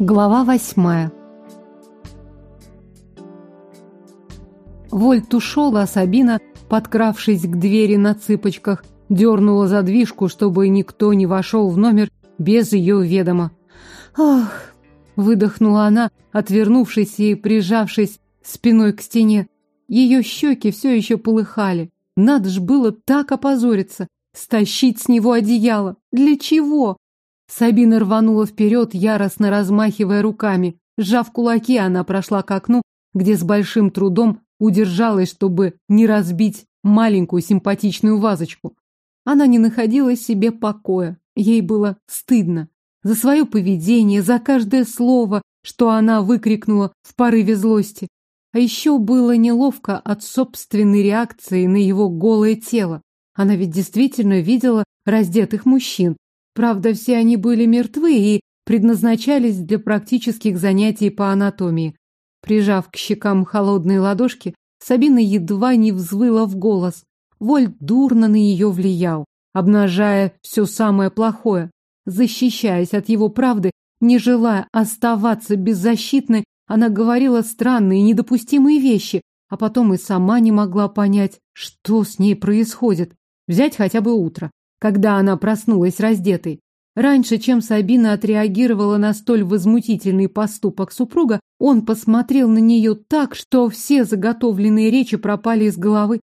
Глава восьмая Вольт ушел, а Сабина, подкравшись к двери на цыпочках, дернула задвижку, чтобы никто не вошел в номер без ее ведома. «Ах!» — выдохнула она, отвернувшись и прижавшись спиной к стене. Ее щеки все еще полыхали. Надо ж было так опозориться, стащить с него одеяло. Для чего? Сабина рванула вперед, яростно размахивая руками. Сжав кулаки, она прошла к окну, где с большим трудом удержалась, чтобы не разбить маленькую симпатичную вазочку. Она не находила себе покоя. Ей было стыдно за свое поведение, за каждое слово, что она выкрикнула в порыве злости. А еще было неловко от собственной реакции на его голое тело. Она ведь действительно видела раздетых мужчин. Правда, все они были мертвы и предназначались для практических занятий по анатомии. Прижав к щекам холодные ладошки, Сабина едва не взвыла в голос. Вольт дурно на нее влиял, обнажая все самое плохое. Защищаясь от его правды, не желая оставаться беззащитной, она говорила странные, недопустимые вещи, а потом и сама не могла понять, что с ней происходит. Взять хотя бы утро, когда она проснулась раздетой. Раньше, чем Сабина отреагировала на столь возмутительный поступок супруга, он посмотрел на нее так, что все заготовленные речи пропали из головы.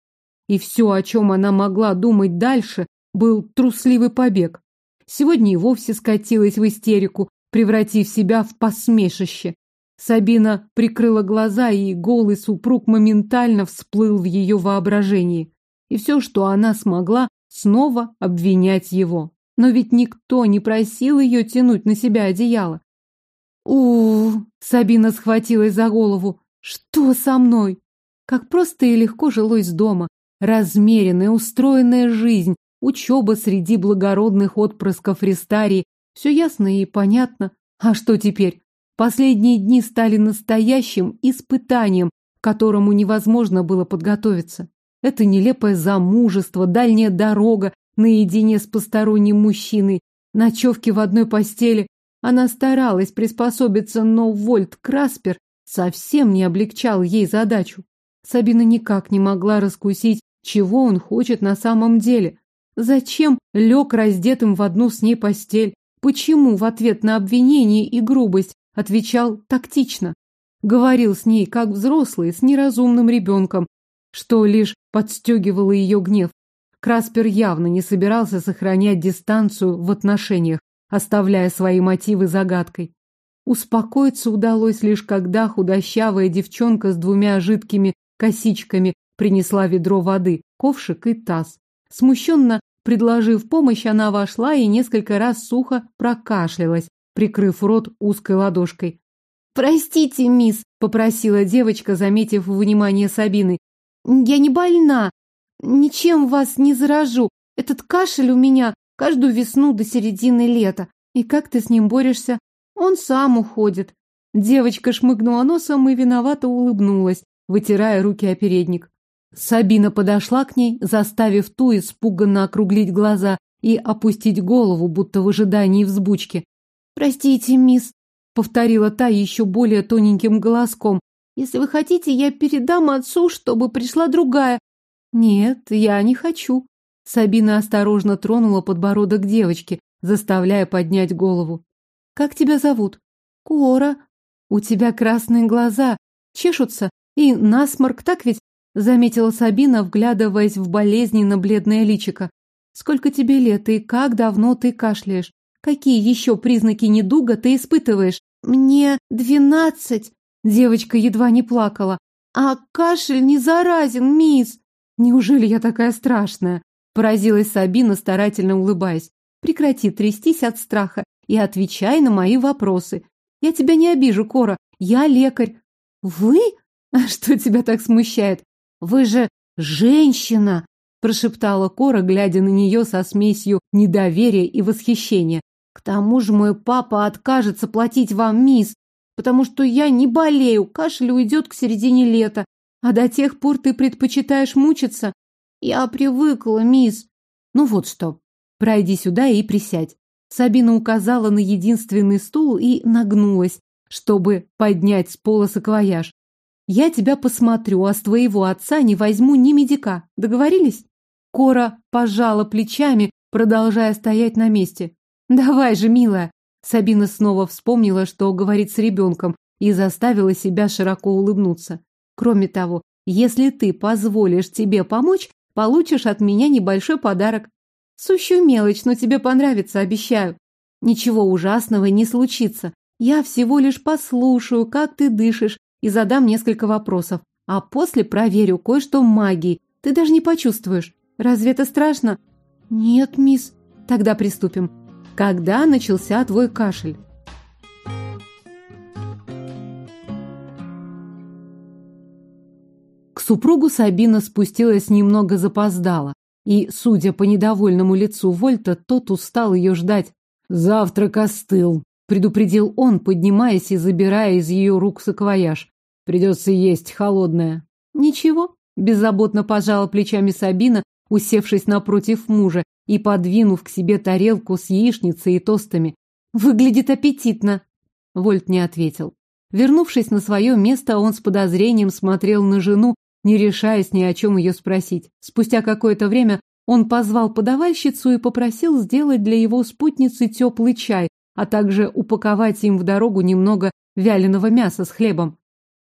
И все, о чем она могла думать дальше, был трусливый побег. Сегодня и вовсе скатилась в истерику, превратив себя в посмешище. Сабина прикрыла глаза, и голый супруг моментально всплыл в ее воображении. И все, что она смогла, снова обвинять его. Но ведь никто не просил ее тянуть на себя одеяло. у Сабина схватилась за голову. «Что со мной?» Как просто и легко жилось дома. Размеренная, устроенная жизнь, учеба среди благородных отпрысков Рестарии. Все ясно и понятно. А что теперь? Последние дни стали настоящим испытанием, к которому невозможно было подготовиться. Это нелепое замужество, дальняя дорога, наедине с посторонним мужчиной, ночевки в одной постели. Она старалась приспособиться, но Вольт Краспер совсем не облегчал ей задачу. Сабина никак не могла раскусить, чего он хочет на самом деле. Зачем лег раздетым в одну с ней постель? Почему в ответ на обвинение и грубость отвечал тактично. Говорил с ней, как взрослый, с неразумным ребенком, что лишь подстегивало ее гнев. Краспер явно не собирался сохранять дистанцию в отношениях, оставляя свои мотивы загадкой. Успокоиться удалось лишь когда худощавая девчонка с двумя жидкими косичками принесла ведро воды, ковшик и таз. Смущенно предложив помощь, она вошла и несколько раз сухо прокашлялась, прикрыв рот узкой ладошкой. «Простите, мисс», — попросила девочка, заметив внимание Сабины. «Я не больна. Ничем вас не заражу. Этот кашель у меня каждую весну до середины лета. И как ты с ним борешься? Он сам уходит». Девочка шмыгнула носом и виновато улыбнулась, вытирая руки о передник. Сабина подошла к ней, заставив ту испуганно округлить глаза и опустить голову, будто в ожидании взбучки. «Простите, мисс», — повторила та еще более тоненьким голоском. «Если вы хотите, я передам отцу, чтобы пришла другая». «Нет, я не хочу». Сабина осторожно тронула подбородок девочки, заставляя поднять голову. «Как тебя зовут?» «Кора». «У тебя красные глаза, чешутся, и насморк, так ведь?» Заметила Сабина, вглядываясь в болезненно бледное личико. «Сколько тебе лет и как давно ты кашляешь?» Какие еще признаки недуга ты испытываешь? Мне двенадцать. Девочка едва не плакала. А кашель не заразен, мисс. Неужели я такая страшная? Поразилась Сабина, старательно улыбаясь. Прекрати трястись от страха и отвечай на мои вопросы. Я тебя не обижу, Кора. Я лекарь. Вы? А что тебя так смущает? Вы же женщина, прошептала Кора, глядя на нее со смесью недоверия и восхищения. К тому же мой папа откажется платить вам, мисс, потому что я не болею, кашель уйдет к середине лета, а до тех пор ты предпочитаешь мучиться. Я привыкла, мисс. Ну вот что, пройди сюда и присядь. Сабина указала на единственный стул и нагнулась, чтобы поднять с пола саквояж. «Я тебя посмотрю, а с твоего отца не возьму ни медика. Договорились?» Кора пожала плечами, продолжая стоять на месте. «Давай же, милая!» Сабина снова вспомнила, что говорит с ребенком, и заставила себя широко улыбнуться. «Кроме того, если ты позволишь тебе помочь, получишь от меня небольшой подарок. Сущую мелочь, но тебе понравится, обещаю. Ничего ужасного не случится. Я всего лишь послушаю, как ты дышишь, и задам несколько вопросов. А после проверю кое-что магией. Ты даже не почувствуешь. Разве это страшно? Нет, мисс. Тогда приступим. Когда начался твой кашель? К супругу Сабина спустилась немного запоздала. И, судя по недовольному лицу Вольта, тот устал ее ждать. «Завтрак остыл», — предупредил он, поднимаясь и забирая из ее рук саквояж. «Придется есть холодное». «Ничего», — беззаботно пожала плечами Сабина, усевшись напротив мужа и подвинув к себе тарелку с яичницей и тостами. «Выглядит аппетитно!» Вольт не ответил. Вернувшись на свое место, он с подозрением смотрел на жену, не решаясь ни о чем ее спросить. Спустя какое-то время он позвал подавальщицу и попросил сделать для его спутницы теплый чай, а также упаковать им в дорогу немного вяленого мяса с хлебом.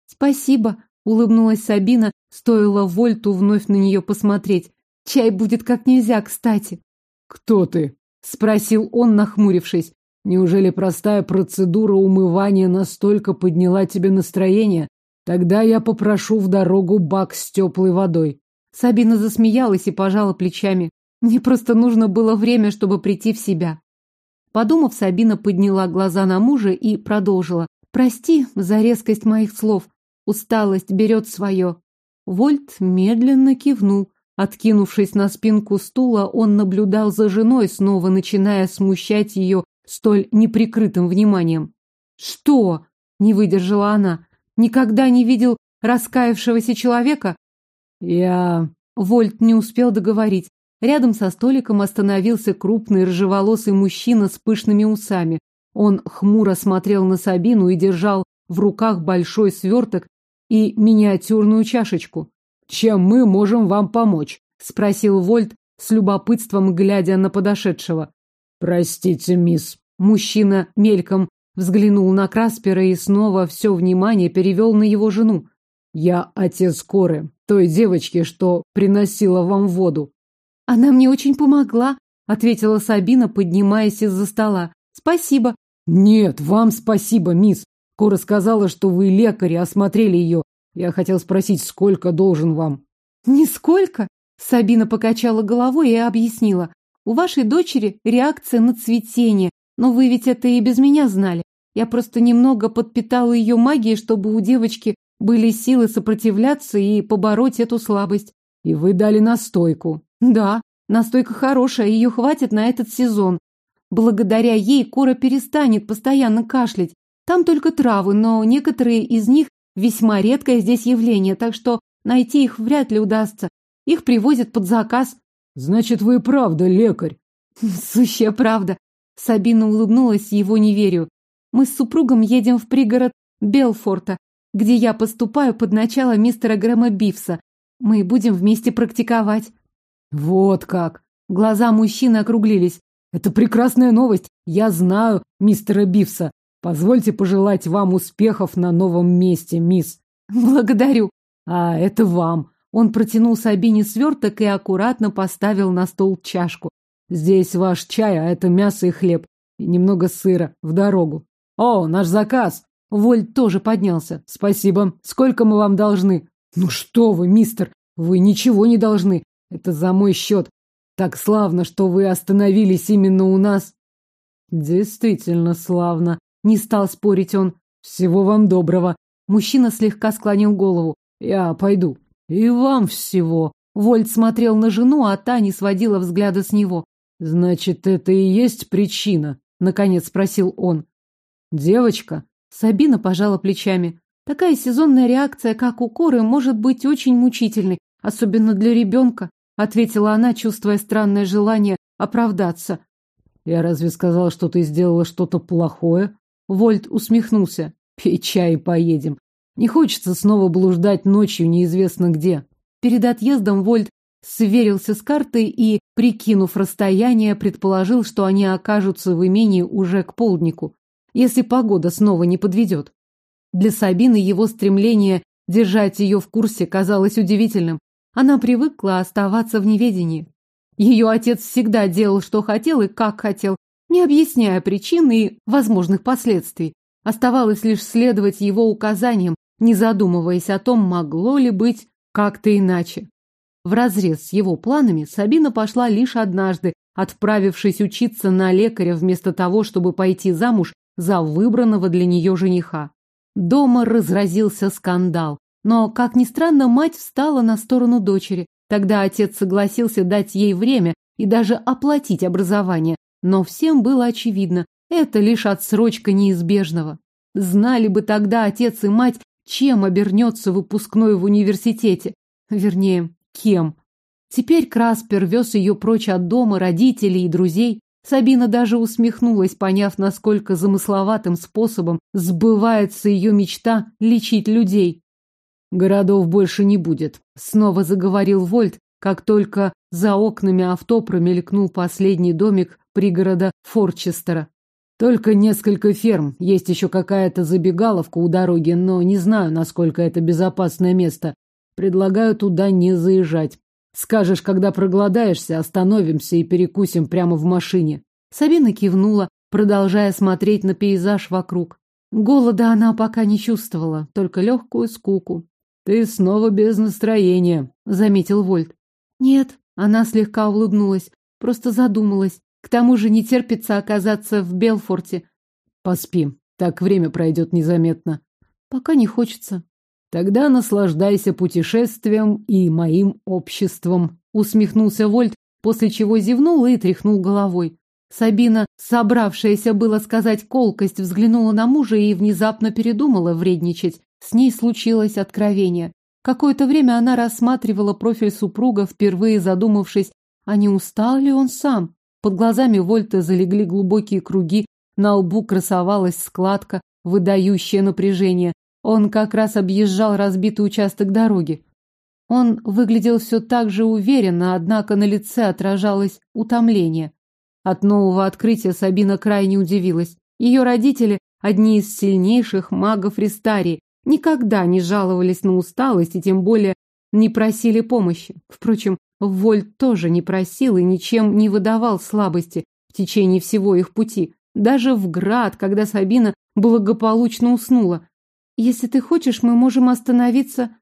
«Спасибо», — улыбнулась Сабина, стоило Вольту вновь на нее посмотреть. «Чай будет как нельзя кстати». «Кто ты?» — спросил он, нахмурившись. «Неужели простая процедура умывания настолько подняла тебе настроение? Тогда я попрошу в дорогу бак с теплой водой. Сабина засмеялась и пожала плечами. Мне просто нужно было время, чтобы прийти в себя. Подумав, Сабина подняла глаза на мужа и продолжила. «Прости за резкость моих слов. Усталость берет свое». Вольт медленно кивнул. Откинувшись на спинку стула, он наблюдал за женой, снова начиная смущать ее столь неприкрытым вниманием. «Что?» — не выдержала она. Никогда не видел раскаявшегося человека? Я... Вольт не успел договорить. Рядом со столиком остановился крупный рыжеволосый мужчина с пышными усами. Он хмуро смотрел на Сабину и держал в руках большой сверток и миниатюрную чашечку. «Чем мы можем вам помочь?» — спросил Вольт с любопытством, глядя на подошедшего. «Простите, мисс». Мужчина мельком Взглянул на Краспера и снова все внимание перевел на его жену. «Я отец Коры, той девочки, что приносила вам воду». «Она мне очень помогла», — ответила Сабина, поднимаясь из-за стола. «Спасибо». «Нет, вам спасибо, мисс. Кора сказала, что вы лекарь, осмотрели ее. Я хотел спросить, сколько должен вам?» «Нисколько?» — Сабина покачала головой и объяснила. «У вашей дочери реакция на цветение, но вы ведь это и без меня знали. Я просто немного подпитала ее магией, чтобы у девочки были силы сопротивляться и побороть эту слабость. И вы дали настойку. Да, настойка хорошая, ее хватит на этот сезон. Благодаря ей Кора перестанет постоянно кашлять. Там только травы, но некоторые из них весьма редкое здесь явление, так что найти их вряд ли удастся. Их привозят под заказ. Значит, вы правда лекарь. Сущая правда. Сабина улыбнулась его неверию. Мы с супругом едем в пригород Белфорта, где я поступаю под начало мистера Грэма Бифса. Мы будем вместе практиковать. Вот как. Глаза мужчины округлились. Это прекрасная новость. Я знаю мистера Бифса. Позвольте пожелать вам успехов на новом месте, мисс. Благодарю. А это вам. Он протянул Сабине сверток и аккуратно поставил на стол чашку. Здесь ваш чай, а это мясо и хлеб. И немного сыра. В дорогу. О, наш заказ. Вольт тоже поднялся. Спасибо. Сколько мы вам должны? Ну что вы, мистер, вы ничего не должны. Это за мой счет. Так славно, что вы остановились именно у нас. Действительно славно. Не стал спорить он. Всего вам доброго. Мужчина слегка склонил голову. Я пойду. И вам всего. Вольт смотрел на жену, а та не сводила взгляда с него. Значит, это и есть причина, наконец спросил он. Девочка. Сабина пожала плечами. Такая сезонная реакция, как у коры, может быть очень мучительной, особенно для ребенка, ответила она, чувствуя странное желание оправдаться. Я разве сказал, что ты сделала что-то плохое? Вольт усмехнулся. Пей чай и поедем. Не хочется снова блуждать ночью неизвестно где. Перед отъездом Вольт сверился с картой и, прикинув расстояние, предположил, что они окажутся в имении уже к полднику, если погода снова не подведет. Для Сабины его стремление держать ее в курсе казалось удивительным. Она привыкла оставаться в неведении. Ее отец всегда делал, что хотел и как хотел, не объясняя причин и возможных последствий. Оставалось лишь следовать его указаниям, не задумываясь о том, могло ли быть как-то иначе. Вразрез с его планами Сабина пошла лишь однажды, отправившись учиться на лекаря вместо того, чтобы пойти замуж за выбранного для нее жениха. Дома разразился скандал, но, как ни странно, мать встала на сторону дочери. Тогда отец согласился дать ей время и даже оплатить образование, но всем было очевидно, это лишь отсрочка неизбежного. Знали бы тогда отец и мать, чем обернется выпускной в университете. Вернее, кем. Теперь Краспер вез ее прочь от дома, родителей и друзей. Сабина даже усмехнулась, поняв, насколько замысловатым способом сбывается ее мечта лечить людей. Городов больше не будет, снова заговорил Вольт, как только за окнами авто промелькнул последний домик пригорода Форчестера. Только несколько ферм, есть еще какая-то забегаловка у дороги, но не знаю, насколько это безопасное место. Предлагаю туда не заезжать. Скажешь, когда проголодаешься, остановимся и перекусим прямо в машине. Сабина кивнула, продолжая смотреть на пейзаж вокруг. Голода она пока не чувствовала, только легкую скуку. «Ты снова без настроения», — заметил Вольт. «Нет», — она слегка улыбнулась, просто задумалась. К тому же не терпится оказаться в Белфорте. «Поспи, так время пройдет незаметно». «Пока не хочется». «Тогда наслаждайся путешествием и моим обществом», — усмехнулся Вольт, после чего зевнул и тряхнул головой. Сабина, собравшаяся было сказать колкость, взглянула на мужа и внезапно передумала вредничать. С ней случилось откровение. Какое-то время она рассматривала профиль супруга, впервые задумавшись, а не устал ли он сам. Под глазами Вольта залегли глубокие круги, на лбу красовалась складка, выдающая напряжение. Он как раз объезжал разбитый участок дороги. Он выглядел все так же уверенно, однако на лице отражалось утомление. От нового открытия Сабина крайне удивилась. Ее родители – одни из сильнейших магов Ристарии, никогда не жаловались на усталость и тем более не просили помощи. Впрочем, Вольт тоже не просил и ничем не выдавал слабости в течение всего их пути. Даже в град, когда Сабина благополучно уснула. «Если ты хочешь, мы можем остановиться...»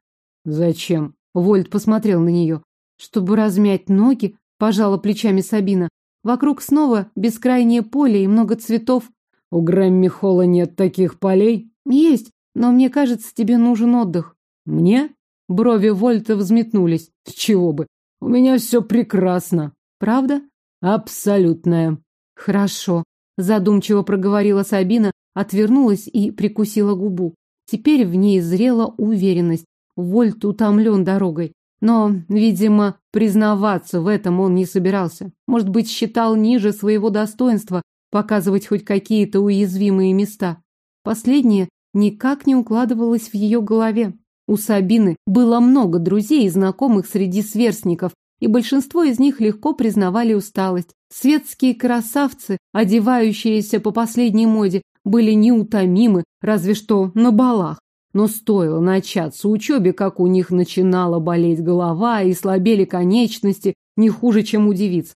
«Зачем?» Вольт посмотрел на нее. «Чтобы размять ноги», пожала плечами Сабина. «Вокруг снова бескрайнее поле и много цветов». «У Грэмми Холла нет таких полей?» «Есть, но мне кажется, тебе нужен отдых. Мне? Брови Вольта взметнулись. С чего бы? У меня все прекрасно. Правда? Абсолютная. Хорошо. Задумчиво проговорила Сабина, отвернулась и прикусила губу. Теперь в ней зрела уверенность. Вольт утомлен дорогой. Но, видимо, признаваться в этом он не собирался. Может быть, считал ниже своего достоинства показывать хоть какие-то уязвимые места. Последнее никак не укладывалось в ее голове. У Сабины было много друзей и знакомых среди сверстников, и большинство из них легко признавали усталость. Светские красавцы, одевающиеся по последней моде, были неутомимы, разве что на балах. Но стоило начаться учебе, как у них начинала болеть голова и слабели конечности, не хуже, чем у девиц.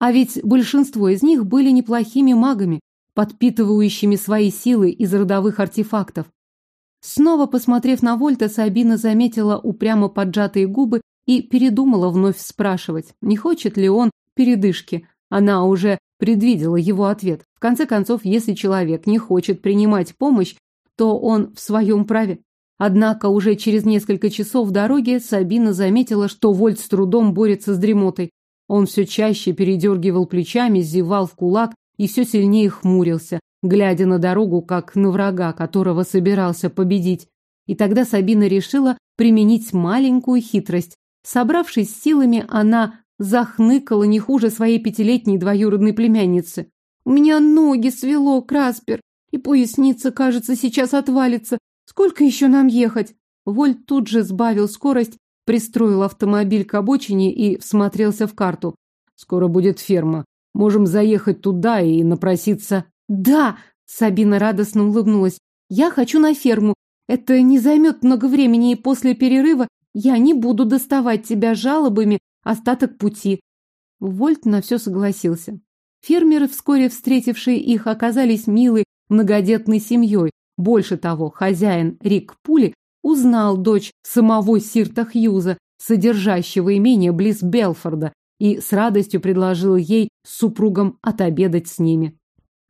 А ведь большинство из них были неплохими магами, подпитывающими свои силы из родовых артефактов. Снова посмотрев на Вольта, Сабина заметила упрямо поджатые губы и передумала вновь спрашивать, не хочет ли он передышки. Она уже предвидела его ответ. В конце концов, если человек не хочет принимать помощь, то он в своем праве. Однако уже через несколько часов дороги Сабина заметила, что Вольт с трудом борется с дремотой. Он все чаще передергивал плечами, зевал в кулак и все сильнее хмурился, глядя на дорогу, как на врага, которого собирался победить. И тогда Сабина решила применить маленькую хитрость. Собравшись силами, она захныкала не хуже своей пятилетней двоюродной племянницы. У меня ноги свело, Краспер, и поясница, кажется, сейчас отвалится. Сколько еще нам ехать? Вольт тут же сбавил скорость, пристроил автомобиль к обочине и всмотрелся в карту. Скоро будет ферма. Можем заехать туда и напроситься. Да, Сабина радостно улыбнулась. Я хочу на ферму. Это не займет много времени, и после перерыва я не буду доставать тебя жалобами остаток пути. Вольт на все согласился. Фермеры, вскоре встретившие их, оказались милой многодетной семьей. Больше того, хозяин Рик Пули узнал дочь самого Сирта Хьюза, содержащего имение близ Белфорда, и с радостью предложил ей с супругом отобедать с ними.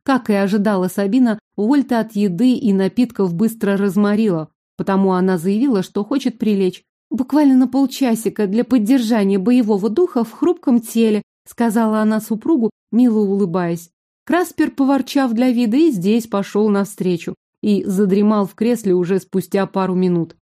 Как и ожидала Сабина, Вольта от еды и напитков быстро разморила, потому она заявила, что хочет прилечь. Буквально на полчасика для поддержания боевого духа в хрупком теле, сказала она супругу, мило улыбаясь. Краспер, поворчав для вида, и здесь пошел навстречу и задремал в кресле уже спустя пару минут.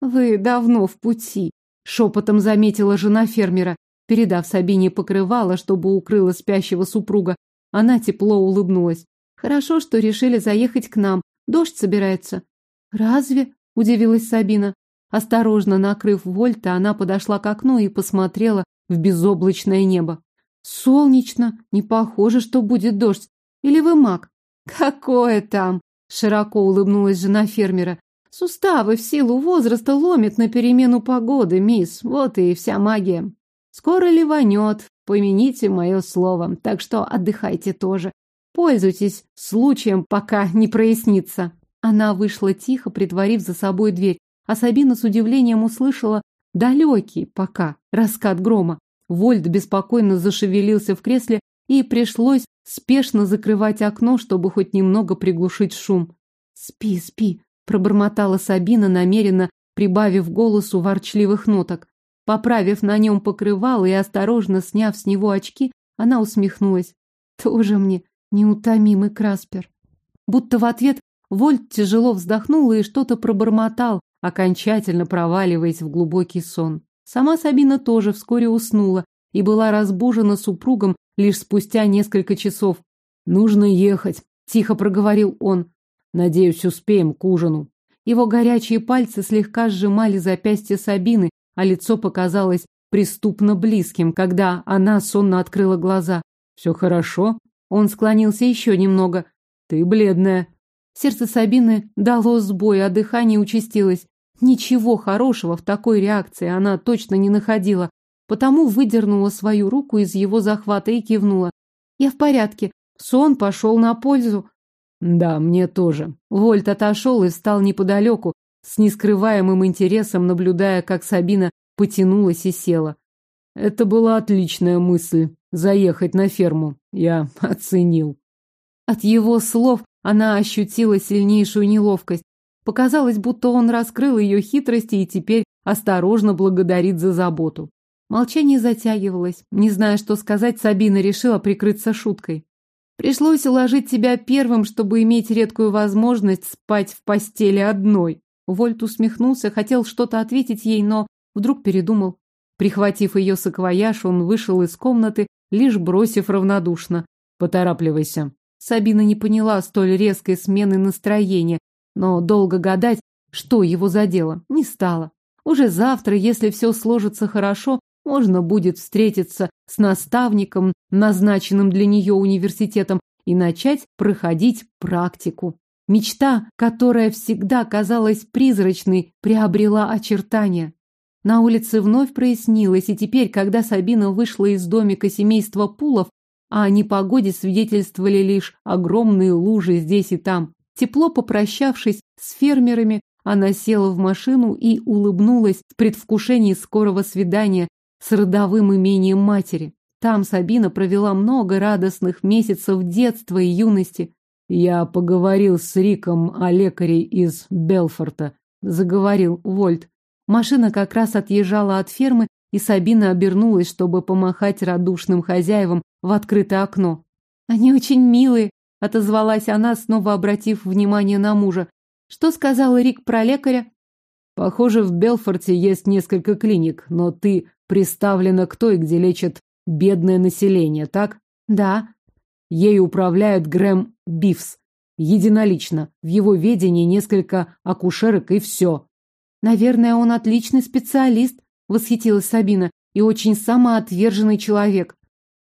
«Вы давно в пути», — шепотом заметила жена фермера, передав Сабине покрывало, чтобы укрыла спящего супруга. Она тепло улыбнулась. «Хорошо, что решили заехать к нам. Дождь собирается». «Разве?» — удивилась Сабина. Осторожно накрыв Вольта, она подошла к окну и посмотрела в безоблачное небо. Солнечно, не похоже, что будет дождь. Или вы маг? Какое там? Широко улыбнулась жена фермера. Суставы в силу возраста ломит на перемену погоды, мисс. Вот и вся магия. Скоро ливанет, помяните мое слово. Так что отдыхайте тоже. Пользуйтесь случаем, пока не прояснится. Она вышла тихо, притворив за собой дверь, а Сабина с удивлением услышала далекий пока раскат грома. Вольт беспокойно зашевелился в кресле, и пришлось спешно закрывать окно, чтобы хоть немного приглушить шум. «Спи, спи», — пробормотала Сабина, намеренно прибавив голосу ворчливых ноток. Поправив на нем покрывало и осторожно сняв с него очки, она усмехнулась. «Тоже мне неутомимый Краспер». Будто в ответ Вольт тяжело вздохнул и что-то пробормотал, окончательно проваливаясь в глубокий сон. Сама Сабина тоже вскоре уснула и была разбужена супругом лишь спустя несколько часов. «Нужно ехать», — тихо проговорил он. «Надеюсь, успеем к ужину». Его горячие пальцы слегка сжимали запястье Сабины, а лицо показалось преступно близким, когда она сонно открыла глаза. «Все хорошо?» Он склонился еще немного. «Ты бледная». Сердце Сабины дало сбой, а дыхание участилось. Ничего хорошего в такой реакции она точно не находила, потому выдернула свою руку из его захвата и кивнула. «Я в порядке. Сон пошел на пользу». «Да, мне тоже». Вольт отошел и встал неподалеку, с нескрываемым интересом наблюдая, как Сабина потянулась и села. Это была отличная мысль — заехать на ферму. Я оценил. От его слов она ощутила сильнейшую неловкость. Показалось, будто он раскрыл ее хитрости и теперь осторожно благодарит за заботу. Молчание затягивалось. Не зная, что сказать, Сабина решила прикрыться шуткой. Пришлось уложить тебя первым, чтобы иметь редкую возможность спать в постели одной. Вольт усмехнулся, хотел что-то ответить ей, но вдруг передумал. Прихватив ее саквояж, он вышел из комнаты, лишь бросив равнодушно. «Поторапливайся». Сабина не поняла столь резкой смены настроения, но долго гадать, что его задело, не стало. Уже завтра, если все сложится хорошо, можно будет встретиться с наставником, назначенным для нее университетом, и начать проходить практику. Мечта, которая всегда казалась призрачной, приобрела очертания. На улице вновь прояснилось, и теперь, когда Сабина вышла из домика семейства Пулов, а о непогоде свидетельствовали лишь огромные лужи здесь и там. Тепло попрощавшись с фермерами, она села в машину и улыбнулась в предвкушении скорого свидания с родовым имением матери. Там Сабина провела много радостных месяцев детства и юности. Я поговорил с Риком о лекаре из Белфорта, заговорил Вольт. Машина как раз отъезжала от фермы, и Сабина обернулась, чтобы помахать радушным хозяевам в открытое окно. Они очень милые, отозвалась она, снова обратив внимание на мужа. Что сказал Рик про лекаря? Похоже, в Белфорте есть несколько клиник, но ты приставлена к той, где лечат бедное население, так? Да. Ей управляет Грэм Бифс. Единолично. В его ведении несколько акушерок и все. Наверное, он отличный специалист, восхитилась Сабина, и очень самоотверженный человек.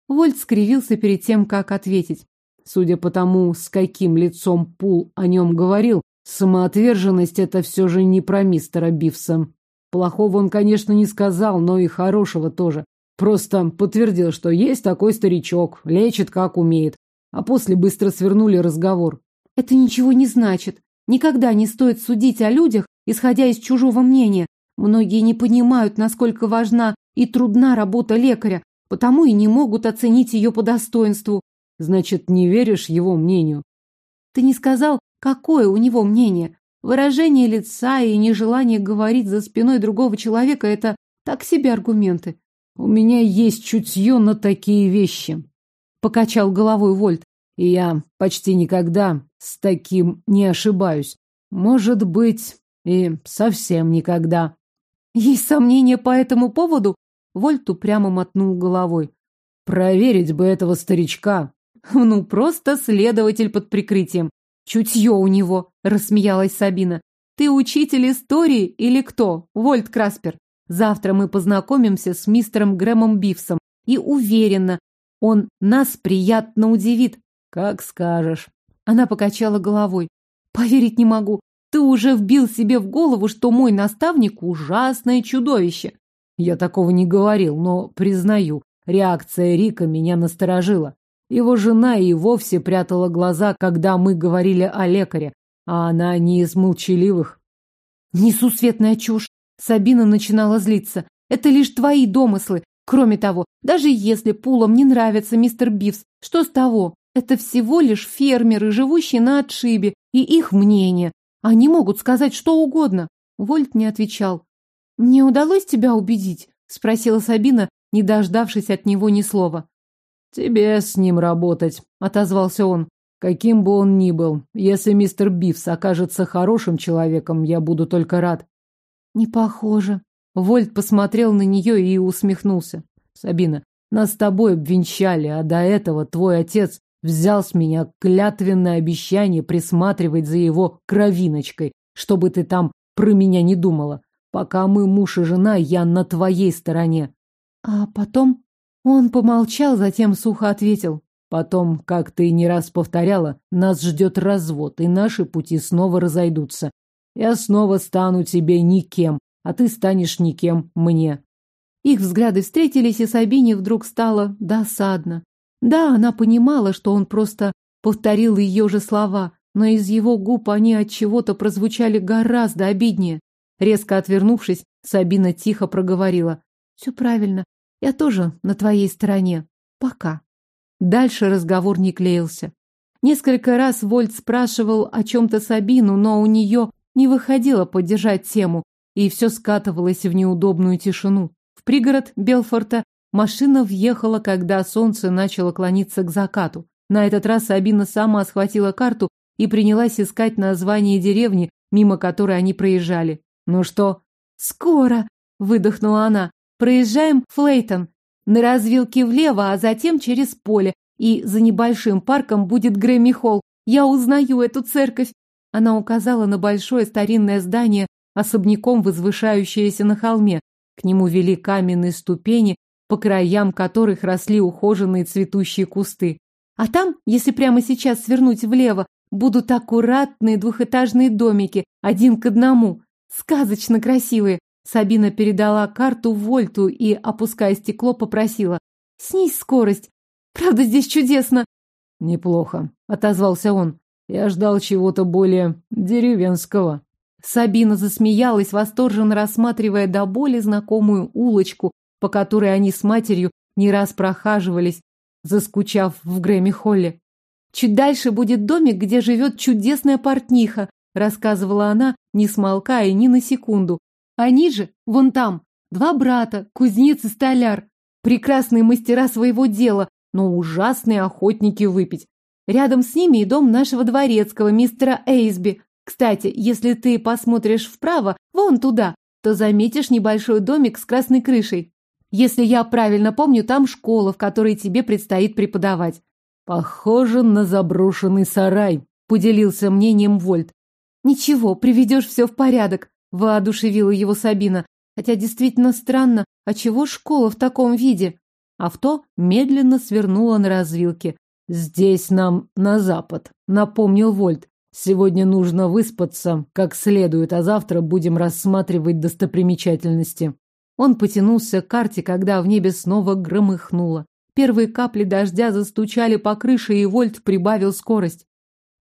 Вольт скривился перед тем, как ответить. Судя по тому, с каким лицом Пул о нем говорил, самоотверженность — это все же не про мистера Бифса. Плохого он, конечно, не сказал, но и хорошего тоже. Просто подтвердил, что есть такой старичок, лечит как умеет. А после быстро свернули разговор. Это ничего не значит. Никогда не стоит судить о людях, исходя из чужого мнения. Многие не понимают, насколько важна и трудна работа лекаря, потому и не могут оценить ее по достоинству. Значит, не веришь его мнению? Ты не сказал, какое у него мнение. Выражение лица и нежелание говорить за спиной другого человека – это так себе аргументы. У меня есть чутье на такие вещи. Покачал головой Вольт. И я почти никогда с таким не ошибаюсь. Может быть, и совсем никогда. Есть сомнения по этому поводу? Вольт упрямо мотнул головой. Проверить бы этого старичка. Ну, просто следователь под прикрытием. Чутье у него, рассмеялась Сабина. Ты учитель истории или кто? Вольт Краспер. Завтра мы познакомимся с мистером Грэмом Бифсом. И уверена, он нас приятно удивит. Как скажешь. Она покачала головой. Поверить не могу. Ты уже вбил себе в голову, что мой наставник ужасное чудовище. Я такого не говорил, но признаю, реакция Рика меня насторожила. Его жена и вовсе прятала глаза, когда мы говорили о лекаре, а она не из молчаливых. Несусветная чушь. Сабина начинала злиться. Это лишь твои домыслы. Кроме того, даже если пулам не нравится мистер Бивс, что с того? Это всего лишь фермеры, живущие на отшибе, и их мнение. Они могут сказать что угодно. Вольт не отвечал. Мне удалось тебя убедить? Спросила Сабина, не дождавшись от него ни слова. Тебе с ним работать, отозвался он. Каким бы он ни был, если мистер Бифс окажется хорошим человеком, я буду только рад. Не похоже. Вольт посмотрел на нее и усмехнулся. Сабина, нас с тобой обвенчали, а до этого твой отец взял с меня клятвенное обещание присматривать за его кровиночкой, чтобы ты там про меня не думала. Пока мы муж и жена, я на твоей стороне. А потом он помолчал, затем сухо ответил. Потом, как ты не раз повторяла, нас ждет развод, и наши пути снова разойдутся. Я снова стану тебе никем, а ты станешь никем мне. Их взгляды встретились, и Сабине вдруг стало досадно. Да, она понимала, что он просто повторил ее же слова, но из его губ они от чего-то прозвучали гораздо обиднее. Резко отвернувшись, Сабина тихо проговорила. «Все правильно. Я тоже на твоей стороне. Пока». Дальше разговор не клеился. Несколько раз Вольт спрашивал о чем-то Сабину, но у нее не выходило поддержать тему, и все скатывалось в неудобную тишину. В пригород Белфорта Машина въехала, когда солнце начало клониться к закату. На этот раз Сабина сама схватила карту и принялась искать название деревни, мимо которой они проезжали. «Ну что?» «Скоро!» – выдохнула она. «Проезжаем Флейтон. На развилке влево, а затем через поле. И за небольшим парком будет Грэмми Холл. Я узнаю эту церковь!» Она указала на большое старинное здание, особняком возвышающееся на холме. К нему вели каменные ступени, по краям которых росли ухоженные цветущие кусты. А там, если прямо сейчас свернуть влево, будут аккуратные двухэтажные домики, один к одному. Сказочно красивые. Сабина передала карту Вольту и, опуская стекло, попросила. «Снизь скорость. Правда, здесь чудесно». «Неплохо», — отозвался он. «Я ждал чего-то более деревенского». Сабина засмеялась, восторженно рассматривая до боли знакомую улочку, по которой они с матерью не раз прохаживались, заскучав в Грэмми-холле. «Чуть дальше будет домик, где живет чудесная портниха», рассказывала она, не смолкая ни на секунду. «Они же, вон там, два брата, кузнец и столяр, прекрасные мастера своего дела, но ужасные охотники выпить. Рядом с ними и дом нашего дворецкого, мистера Эйсби. Кстати, если ты посмотришь вправо, вон туда, то заметишь небольшой домик с красной крышей. Если я правильно помню, там школа, в которой тебе предстоит преподавать. Похоже на заброшенный сарай, поделился мнением Вольт. Ничего, приведешь все в порядок, воодушевила его Сабина. Хотя действительно странно, а чего школа в таком виде? Авто медленно свернуло на развилке. Здесь нам на запад, напомнил Вольт. Сегодня нужно выспаться как следует, а завтра будем рассматривать достопримечательности. Он потянулся к карте, когда в небе снова громыхнуло. Первые капли дождя застучали по крыше, и Вольт прибавил скорость.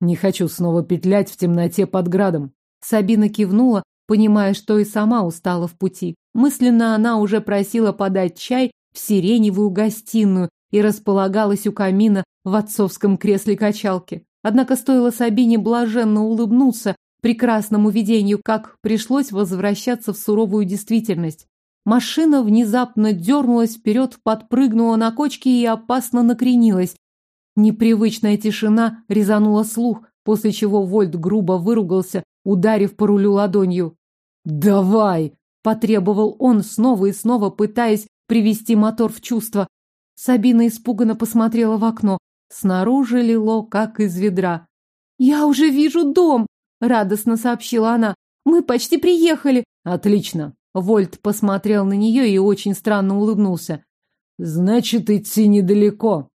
Не хочу снова петлять в темноте под градом. Сабина кивнула, понимая, что и сама устала в пути. Мысленно она уже просила подать чай в сиреневую гостиную и располагалась у камина в отцовском кресле качалки. Однако стоило Сабине блаженно улыбнуться прекрасному видению, как пришлось возвращаться в суровую действительность. Машина внезапно дернулась вперед, подпрыгнула на кочке и опасно накренилась. Непривычная тишина резанула слух, после чего Вольт грубо выругался, ударив по рулю ладонью. «Давай!» – потребовал он, снова и снова пытаясь привести мотор в чувство. Сабина испуганно посмотрела в окно. Снаружи лило, как из ведра. «Я уже вижу дом!» — радостно сообщила она. «Мы почти приехали!» «Отлично!» Вольт посмотрел на нее и очень странно улыбнулся. «Значит, идти недалеко.